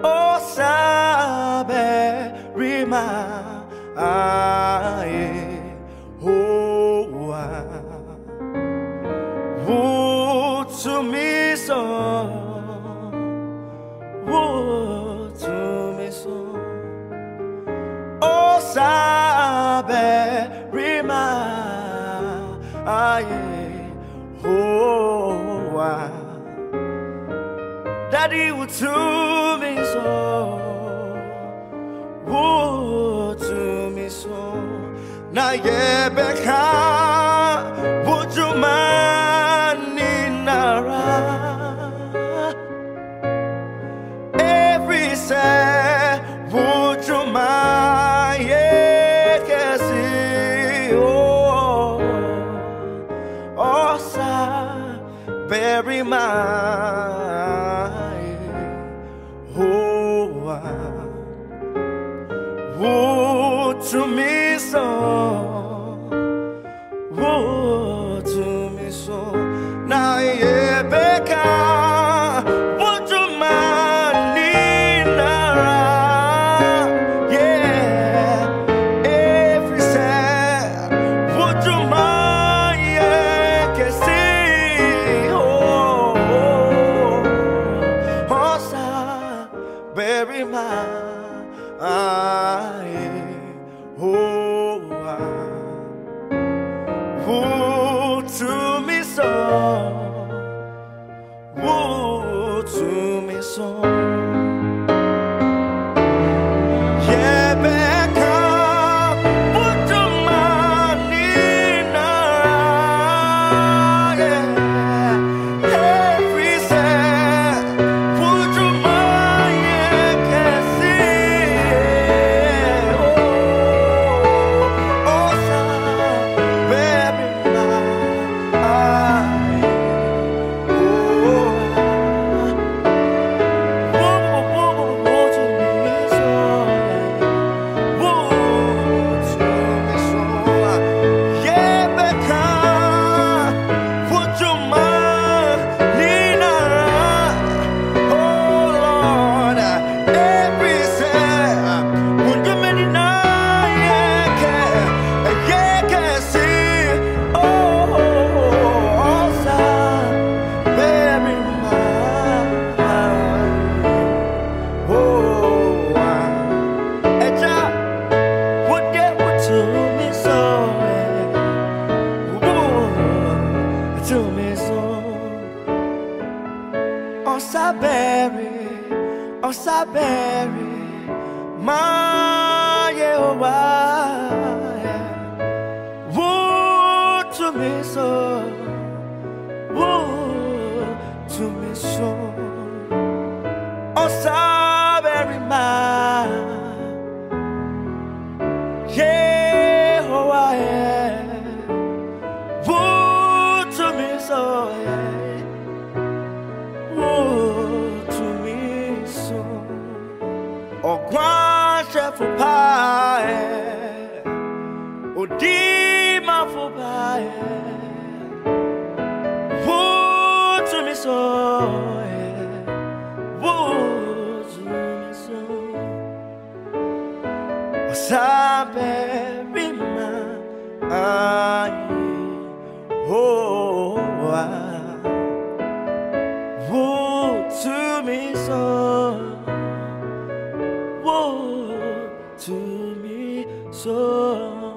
Wo to me so Osa berima aye hoa Wo to me so Wo to me so O sabe rima aye hoa Daddy would to me Na ye beka would you man nara. Every say would you mind yeah kasi oh oh sa very my oh would to me so would to me so na ye to me so. Osaberi, Osaberi, my Yehovah, would to me so, Odima vorbei, wo zu mir soll. sabe ai oh wo to me so wo to me so